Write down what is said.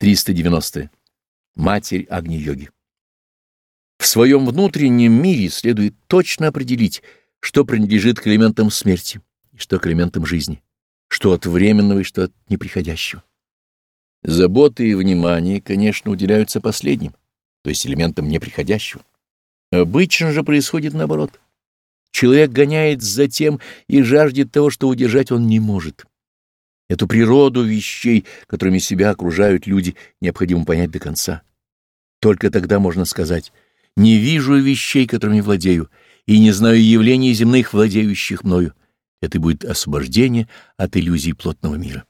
390. Матерь Агни-йоги. В своем внутреннем мире следует точно определить, что принадлежит к элементам смерти и что к элементам жизни, что от временного и что от неприходящего. Заботы и внимание, конечно, уделяются последним, то есть элементам неприходящего. Обычно же происходит наоборот. Человек гоняет за тем и жаждет того, что удержать он не может. Эту природу вещей, которыми себя окружают люди, необходимо понять до конца. Только тогда можно сказать «не вижу вещей, которыми владею, и не знаю явлений земных, владеющих мною». Это будет освобождение от иллюзий плотного мира.